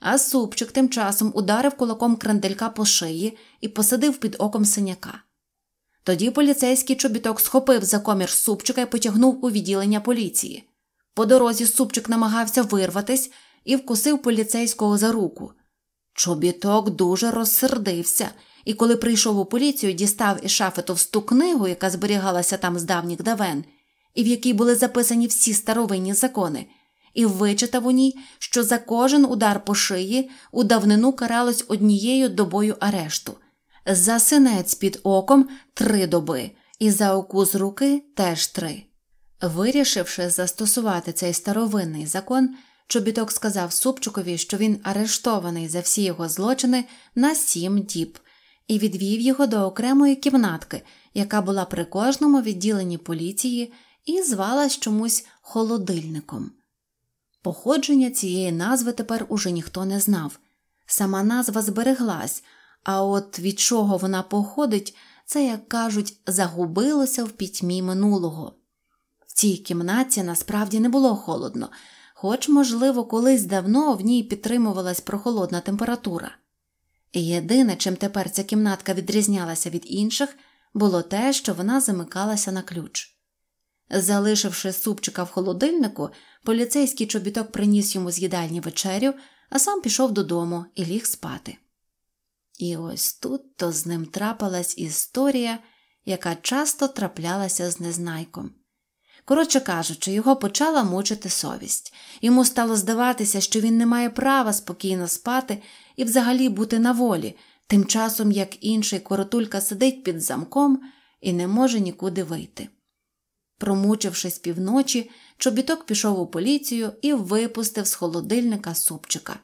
А супчик тим часом ударив кулаком кренделька по шиї і посадив під оком синяка. Тоді поліцейський чобіток схопив за комір супчика і потягнув у відділення поліції. По дорозі супчик намагався вирватись і вкусив поліцейського за руку. Чобіток дуже розсердився і, коли прийшов у поліцію, дістав із шафи товсту книгу, яка зберігалася там з давніх давен, і в якій були записані всі старовинні закони, і вичитав у ній, що за кожен удар по шиї у давнину каралось однією добою арешту, за синець під оком три доби, і за укус руки теж три. Вирішивши застосувати цей старовинний закон, Чобіток сказав Супчукові, що він арештований за всі його злочини на сім діб, і відвів його до окремої кімнатки, яка була при кожному відділенні поліції і звалась чомусь холодильником. Походження цієї назви тепер уже ніхто не знав. Сама назва збереглась, а от від чого вона походить, це, як кажуть, загубилося в пітьмі минулого. В цій кімнаті насправді не було холодно, хоч, можливо, колись давно в ній підтримувалась прохолодна температура. Єдине, чим тепер ця кімнатка відрізнялася від інших, було те, що вона замикалася на ключ. Залишивши супчика в холодильнику, поліцейський чобіток приніс йому з їдальні вечерю, а сам пішов додому і ліг спати. І ось тут то з ним трапилась історія, яка часто траплялася з незнайком. Коротше кажучи, його почала мучити совість. Йому стало здаватися, що він не має права спокійно спати і взагалі бути на волі, тим часом як інший коротулька сидить під замком і не може нікуди вийти. Промучившись півночі, чобіток пішов у поліцію і випустив з холодильника супчика.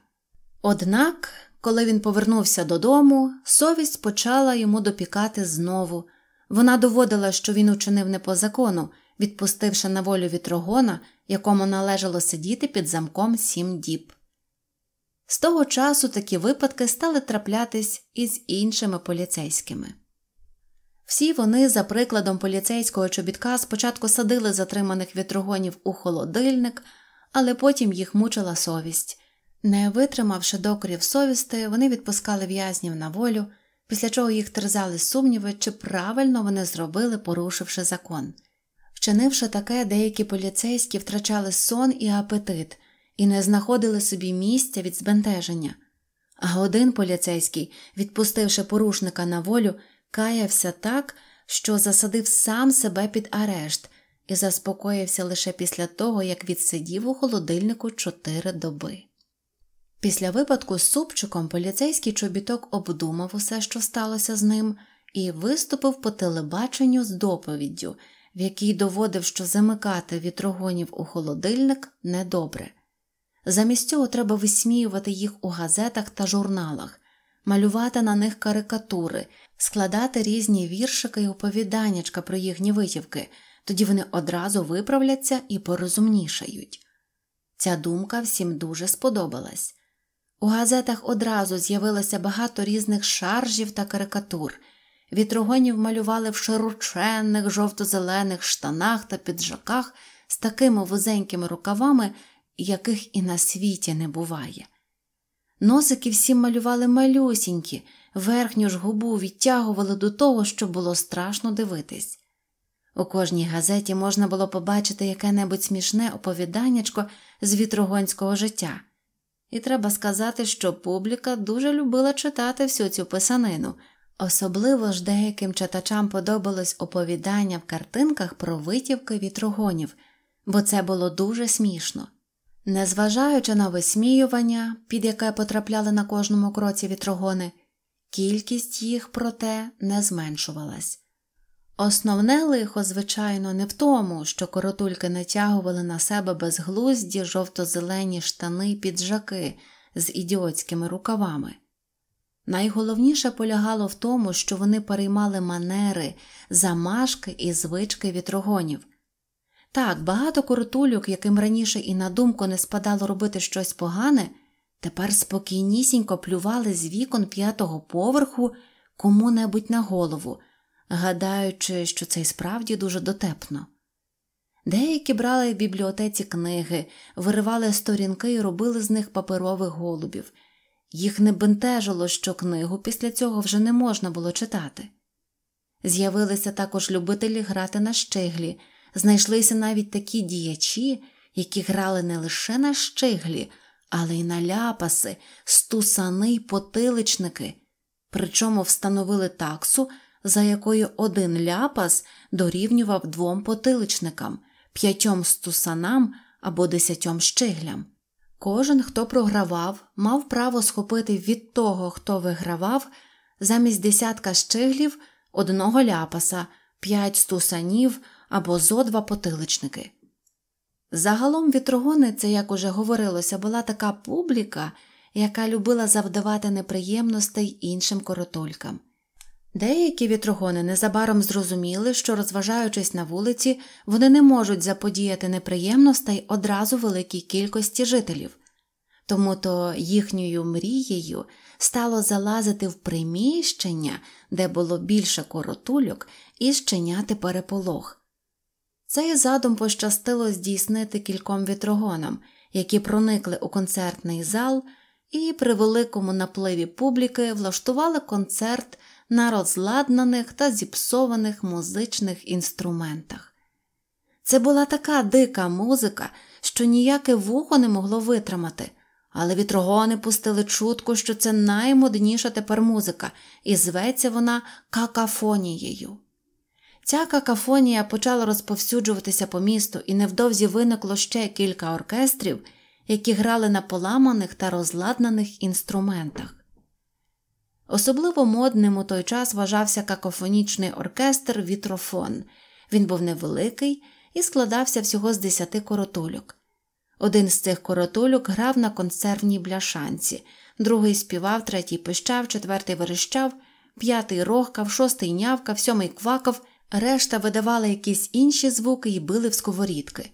Однак, коли він повернувся додому, совість почала йому допікати знову. Вона доводила, що він учинив не по закону, відпустивши на волю вітрогона, якому належало сидіти під замком сім діб. З того часу такі випадки стали траплятись із іншими поліцейськими. Всі вони, за прикладом поліцейського чобітка, спочатку садили затриманих вітрогонів у холодильник, але потім їх мучила совість. Не витримавши докорів совісти, вони відпускали в'язнів на волю, після чого їх терзали сумніви, чи правильно вони зробили, порушивши закон. Вчинивши таке, деякі поліцейські втрачали сон і апетит і не знаходили собі місця від збентеження. А один поліцейський, відпустивши порушника на волю, каявся так, що засадив сам себе під арешт і заспокоївся лише після того, як відсидів у холодильнику чотири доби. Після випадку з супчиком поліцейський чобіток обдумав усе, що сталося з ним, і виступив по телебаченню з доповіддю, в якій доводив, що замикати вітрогонів у холодильник недобре. Замість цього треба висміювати їх у газетах та журналах, малювати на них карикатури, складати різні віршики і оповіданнячка про їхні витівки, тоді вони одразу виправляться і порозумнішають. Ця думка всім дуже сподобалась. У газетах одразу з'явилося багато різних шаржів та карикатур. Вітрогонів малювали в широченних жовто-зелених штанах та піджаках з такими вузенькими рукавами, яких і на світі не буває. Носики всі малювали малюсінькі, верхню ж губу відтягували до того, що було страшно дивитись. У кожній газеті можна було побачити яке небудь смішне оповіданнячко з вітрогонського життя. І треба сказати, що публіка дуже любила читати всю цю писанину, особливо ж деяким читачам подобалось оповідання в картинках про витівки вітрогонів, бо це було дуже смішно. Незважаючи на висміювання, під яке потрапляли на кожному кроці вітрогони, кількість їх, проте, не зменшувалась. Основне лихо, звичайно, не в тому, що коротульки натягували на себе безглузді жовто-зелені штани піджаки з ідіотськими рукавами. Найголовніше полягало в тому, що вони переймали манери, замашки і звички вітрогонів. Так, багато коротульок, яким раніше і на думку не спадало робити щось погане, тепер спокійнісінько плювали з вікон п'ятого поверху кому небудь на голову гадаючи, що це й справді дуже дотепно. Деякі брали в бібліотеці книги, виривали сторінки і робили з них паперових голубів. Їх не бентежило, що книгу після цього вже не можна було читати. З'явилися також любителі грати на щиглі, знайшлися навіть такі діячі, які грали не лише на щиглі, але й на ляпаси, стусани й потиличники, причому встановили таксу за якою один ляпас дорівнював двом потиличникам, п'ятьом стусанам або десятьом щиглям. Кожен, хто програвав, мав право схопити від того, хто вигравав, замість десятка щиглів одного ляпаса, п'ять стусанів або зо два потиличники. Загалом вітрогони, це, як уже говорилося, була така публіка, яка любила завдавати неприємностей іншим коротолькам. Деякі вітрогони незабаром зрозуміли, що, розважаючись на вулиці, вони не можуть заподіяти неприємностей одразу великій кількості жителів, тому то їхньою мрією стало залазити в приміщення, де було більше коротульок, і щиняти переполох. Цей задум пощастило здійснити кільком вітрогонам, які проникли у концертний зал і при великому напливі публіки влаштували концерт на розладнаних та зіпсованих музичних інструментах. Це була така дика музика, що ніяке вухо не могло витримати, але вітрогони пустили чутку, що це наймодніша тепер музика, і зветься вона какафонією. Ця какафонія почала розповсюджуватися по місту, і невдовзі виникло ще кілька оркестрів, які грали на поламаних та розладнаних інструментах. Особливо модним у той час вважався какофонічний оркестр Вітрофон. Він був невеликий і складався всього з десяти коротульок. Один з цих коротульок грав на консервній бляшанці, другий співав, третій пищав, четвертий верещав, п'ятий рохкав, шостий нявкав, сьомий квакав, решта видавали якісь інші звуки і били в сковорідки.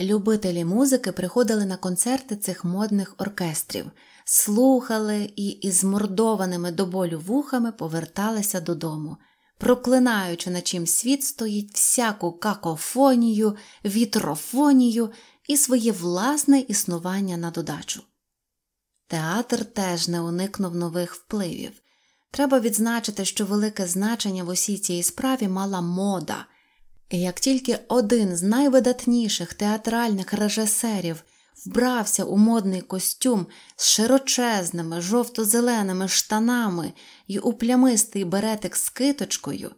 Любителі музики приходили на концерти цих модних оркестрів, слухали і із мордованими до болю вухами поверталися додому, проклинаючи, на чим світ стоїть всяку какофонію, вітрофонію і своє власне існування на додачу. Театр теж не уникнув нових впливів. Треба відзначити, що велике значення в усій цій справі мала мода. І як тільки один з найвидатніших театральних режисерів вбрався у модний костюм з широчезними жовто-зеленими штанами і у плямистий беретик з киточкою,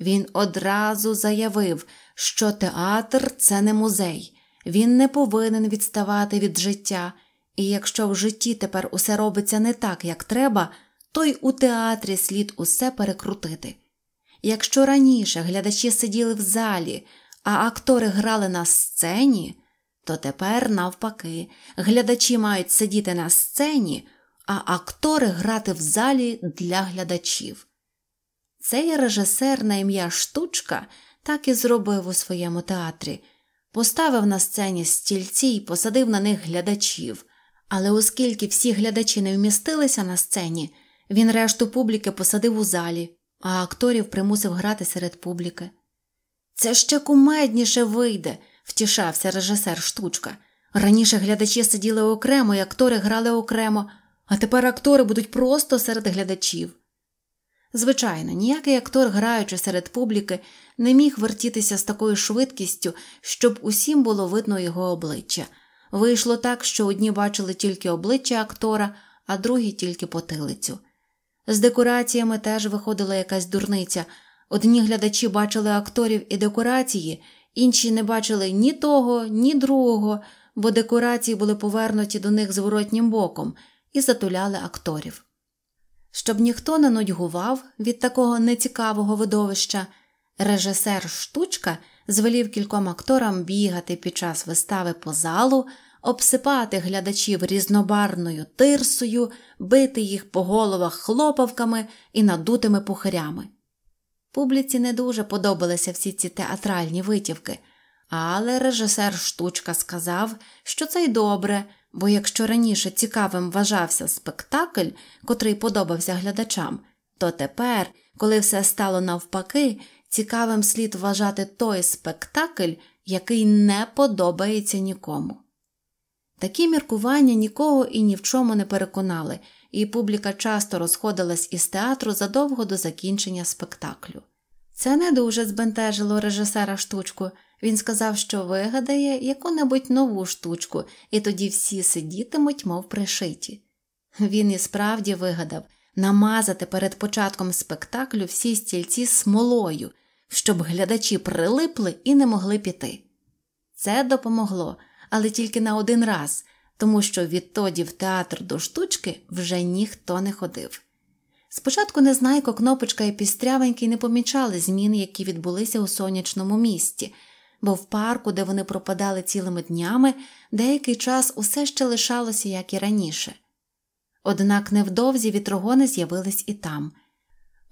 він одразу заявив, що театр це не музей, він не повинен відставати від життя, І якщо в житті тепер усе робиться не так, як треба, то й у театрі слід усе перекрутити. Якщо раніше глядачі сиділи в залі, а актори грали на сцені, то тепер, навпаки, глядачі мають сидіти на сцені, а актори грати в залі для глядачів. Цей режисер на ім'я Штучка так і зробив у своєму театрі поставив на сцені стільці і посадив на них глядачів. Але оскільки всі глядачі не вмістилися на сцені, він решту публіки посадив у залі, а акторів примусив грати серед публіки. Це ще кумедніше вийде, втішався режисер штучка. Раніше глядачі сиділи окремо і актори грали окремо, а тепер актори будуть просто серед глядачів. Звичайно, ніякий актор, граючи серед публіки, не міг вертітися з такою швидкістю, щоб усім було видно його обличчя. Вийшло так, що одні бачили тільки обличчя актора, а другі тільки потилицю. З декораціями теж виходила якась дурниця. Одні глядачі бачили акторів і декорації, інші не бачили ні того, ні другого, бо декорації були повернуті до них зворотнім боком і затуляли акторів. Щоб ніхто не нудьгував від такого нецікавого видовища, режисер штучка звелів кільком акторам бігати під час вистави по залу, обсипати глядачів різнобарною тирсою, бити їх по головах хлопавками і надутими пухарями. Публіці не дуже подобалися всі ці театральні витівки, але режисер штучка сказав, що це й добре, бо якщо раніше цікавим вважався спектакль, котрий подобався глядачам, то тепер, коли все стало навпаки, цікавим слід вважати той спектакль, який не подобається нікому. Такі міркування нікого і ні в чому не переконали, і публіка часто розходилась із театру задовго до закінчення спектаклю. Це не дуже збентежило режисера штучку. Він сказав, що вигадає яку-небудь нову штучку, і тоді всі сидітимуть, мов пришиті. Він і справді вигадав намазати перед початком спектаклю всі стільці смолою, щоб глядачі прилипли і не могли піти. Це допомогло, але тільки на один раз, тому що відтоді в театр до штучки вже ніхто не ходив. Спочатку Незнайко, кнопочка і пістрявенький не помічали змін, які відбулися у сонячному місті, бо в парку, де вони пропадали цілими днями, деякий час усе ще лишалося, як і раніше. Однак невдовзі вітрогони з'явились і там.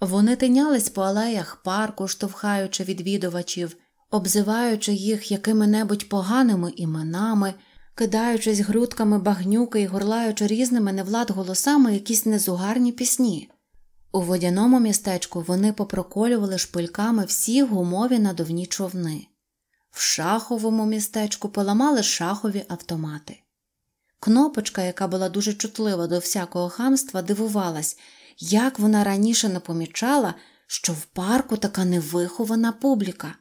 Вони тинялись по алеях парку, штовхаючи відвідувачів, обзиваючи їх якими-небудь поганими іменами, кидаючись грудками багнюки і горлаючи різними невлад голосами якісь незугарні пісні. У водяному містечку вони попроколювали шпильками всі гумові надувні човни, в шаховому містечку поламали шахові автомати. Кнопочка, яка була дуже чутлива до всякого хамства, дивувалась, як вона раніше не помічала, що в парку така невихована публіка.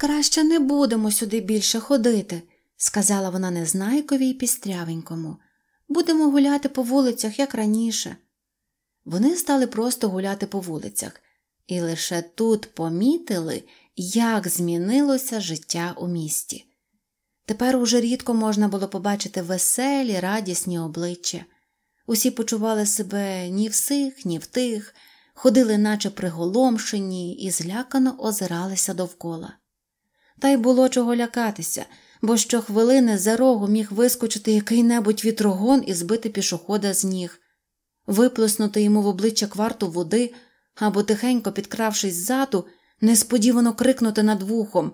Краще не будемо сюди більше ходити, сказала вона незнайкові й пістрявенькому. Будемо гуляти по вулицях, як раніше. Вони стали просто гуляти по вулицях, і лише тут помітили, як змінилося життя у місті. Тепер уже рідко можна було побачити веселі, радісні обличчя. Усі почували себе ні в сих, ні в тих, ходили, наче приголомшені, і злякано озиралися довкола. Та й було чого лякатися, бо щохвилини за рогу міг вискочити який небудь вітрогон і збити пішохода з ніг виплеснути йому в обличчя кварту води або, тихенько підкравшись ззаду, несподівано крикнути над вухом,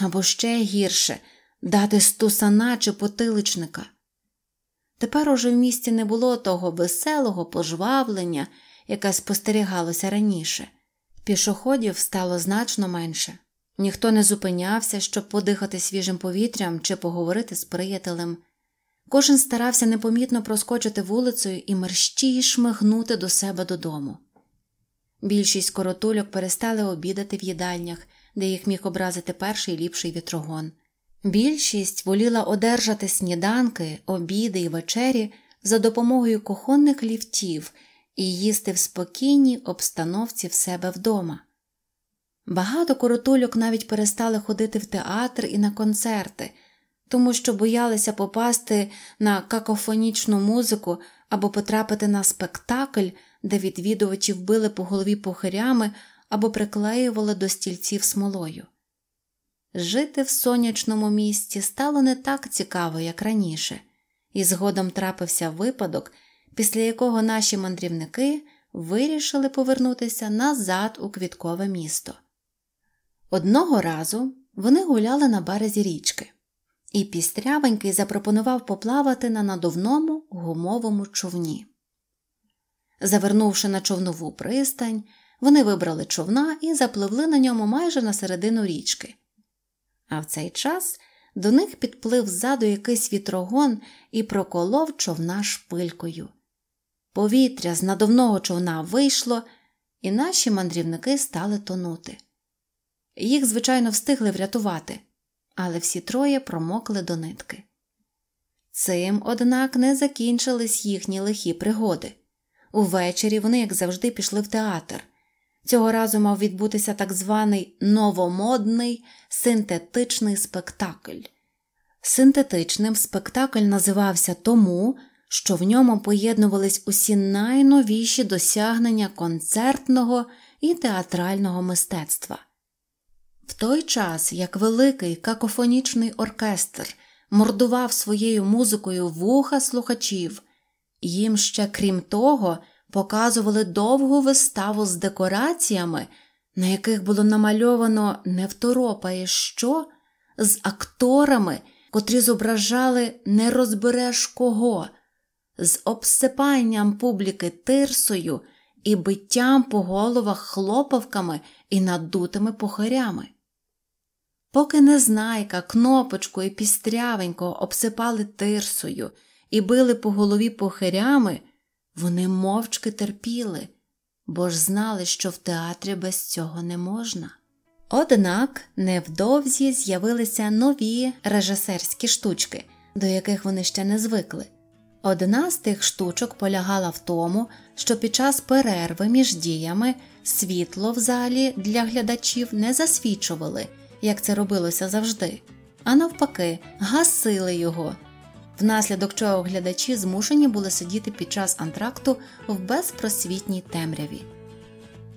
або ще гірше дати стусана чи потиличника. Тепер уже в місті не було того веселого пожвавлення, яке спостерігалося раніше. Пішоходів стало значно менше. Ніхто не зупинявся, щоб подихати свіжим повітрям чи поговорити з приятелем. Кожен старався непомітно проскочити вулицею і мерщій шмигнути до себе додому. Більшість коротульок перестали обідати в їдальнях, де їх міг образити перший ліпший вітрогон. Більшість воліла одержати сніданки, обіди і вечері за допомогою кухонних ліфтів і їсти в спокійній обстановці в себе вдома. Багато коротульок навіть перестали ходити в театр і на концерти тому що боялися попасти на какофонічну музику або потрапити на спектакль, де відвідувачів били по голові похирями або приклеювали до стільців смолою. Жити в сонячному місті стало не так цікаво, як раніше, і згодом трапився випадок, після якого наші мандрівники вирішили повернутися назад у квіткове місто. Одного разу вони гуляли на березі річки, і пістрявенький запропонував поплавати на надувному гумовому човні. Завернувши на човнову пристань, вони вибрали човна і запливли на ньому майже на середину річки. А в цей час до них підплив ззаду якийсь вітрогон і проколов човна шпилькою. Повітря з надувного човна вийшло, і наші мандрівники стали тонути. Їх, звичайно, встигли врятувати, але всі троє промокли до нитки. Цим, однак, не закінчились їхні лихі пригоди. Увечері вони, як завжди, пішли в театр. Цього разу мав відбутися так званий новомодний синтетичний спектакль. Синтетичним спектакль називався тому, що в ньому поєднувались усі найновіші досягнення концертного і театрального мистецтва. В той час, як великий какофонічний оркестр мордував своєю музикою вуха слухачів, їм ще крім того показували довгу виставу з декораціями, на яких було намальовано не второпає що, з акторами, котрі зображали не розбереш кого, з обсипанням публіки тирсою і биттям по головах хлопавками і надутими похирями. Поки незнайка, кнопочку і пістрявенько обсипали тирсою і били по голові похирями, вони мовчки терпіли, бо ж знали, що в театрі без цього не можна. Однак невдовзі з'явилися нові режисерські штучки, до яких вони ще не звикли. Одна з тих штучок полягала в тому, що під час перерви між діями світло в залі для глядачів не засвічували, як це робилося завжди, а навпаки, гасили його, внаслідок чого глядачі змушені були сидіти під час антракту в безпросвітній темряві.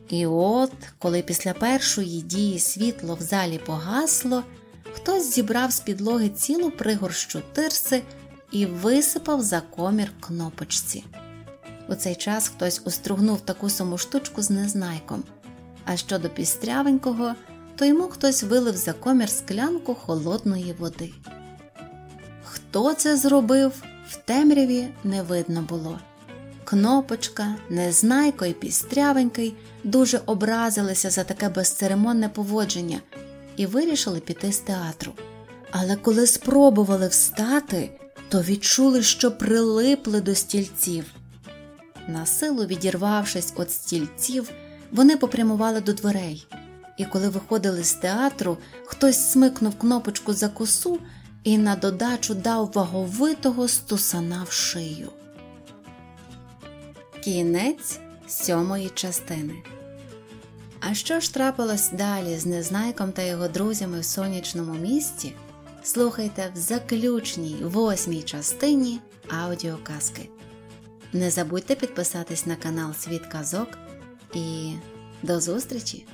І от, коли після першої дії світло в залі погасло, хтось зібрав з підлоги цілу пригорщу тирси і висипав за комір кнопочці. У цей час хтось устругнув таку саму штучку з незнайком, а щодо пістрявенького, то йому хтось вилив за комір склянку холодної води. Хто це зробив, в темряві не видно було. Кнопочка, незнайко і пістрявенький дуже образилися за таке безцеремонне поводження і вирішили піти з театру. Але коли спробували встати, то відчули, що прилипли до стільців. Насилу відірвавшись від стільців, вони попрямували до дверей, і коли виходили з театру, хтось смикнув кнопочку за косу і на додачу дав ваговитого стусана в шию. Кінець сьомої частини. А що ж трапилось далі з Незнайком та його друзями в сонячному місті? Слухайте в заключній восьмій частині аудіоказки. Не забудьте підписатись на канал Світ Казок і до зустрічі!